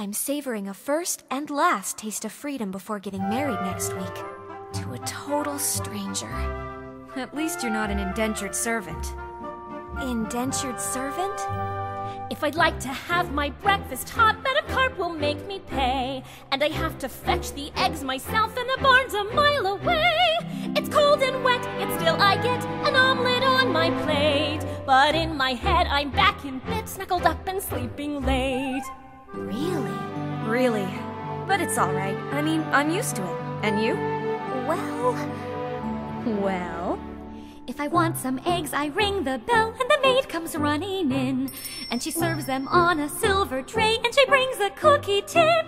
I'm savoring a first and last taste of freedom before getting married next week. To a total stranger. At least you're not an indentured servant. Indentured servant? If I'd like to have my breakfast hot, Madam Carp will make me pay. And I have to fetch the eggs myself, and the barn's a mile away. It's cold and wet, yet still I get an omelet on my plate. But in my head, I'm back in bed, snuggled up and sleeping late. Really? But it's alright. I mean, I'm used to it. And you? Well, Well? if I want some eggs, I ring the bell, and the maid comes running in. And she serves them on a silver tray, and she brings a cookie tin.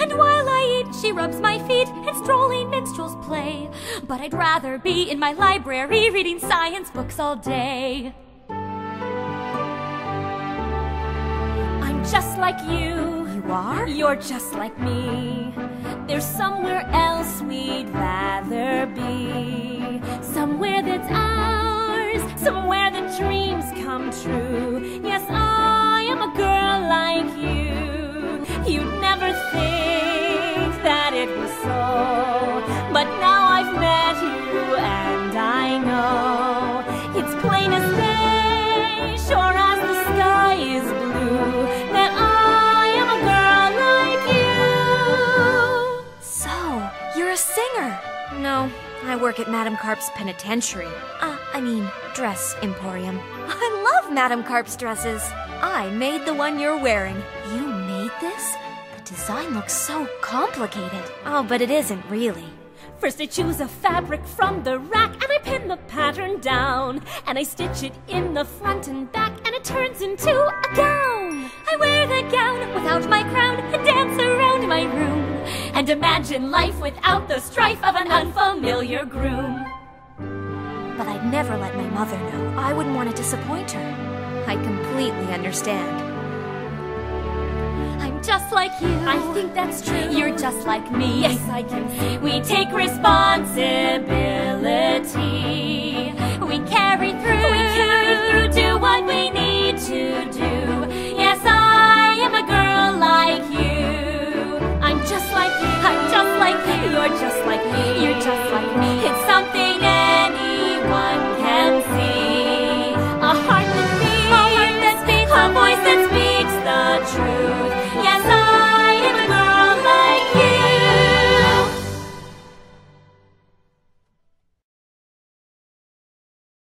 And while I eat, she rubs my feet, and strolling minstrels play. But I'd rather be in my library reading science books all day. I'm just like you. You are? You're just like me. There's somewhere else we'd rather be. Somewhere that's ours. Somewhere the dreams come true. Yes, I work at Madame Carp's penitentiary. Uh, I mean, dress emporium. I love Madame Carp's dresses. I made the one you're wearing. You made this? The design looks so complicated. Oh, but it isn't really. First, I choose a fabric from the rack and I pin the pattern down. And I stitch it in the front and back, and it turns into a gown. Imagine life without the strife of an unfamiliar groom. But I'd never let my mother know. I wouldn't want to disappoint her. I completely understand. I'm just like you. I think that's true. You're just like me. Yes, I can see. We take responsibility. We carry through